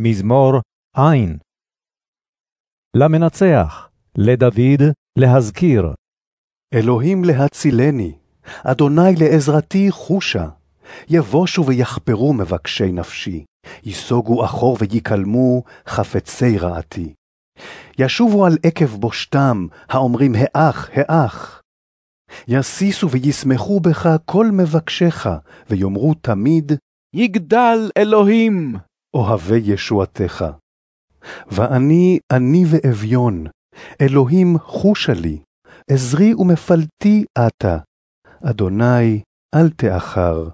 מזמור עין. למנצח, לדוד, להזכיר. אלוהים להצילני, אדוני לעזרתי חושה. יבושו ויחפרו מבקשי נפשי, ייסוגו אחור ויקלמו חפצי רעתי. ישובו על עקב בושתם, האומרים האח, האח. יסיסו וישמחו בך כל מבקשך, ויאמרו תמיד, יגדל אלוהים. אוהבי ישועתך. ואני עני ואביון, אלוהים חושה לי, עזרי ומפלתי אתה. אדוני, אל תאחר,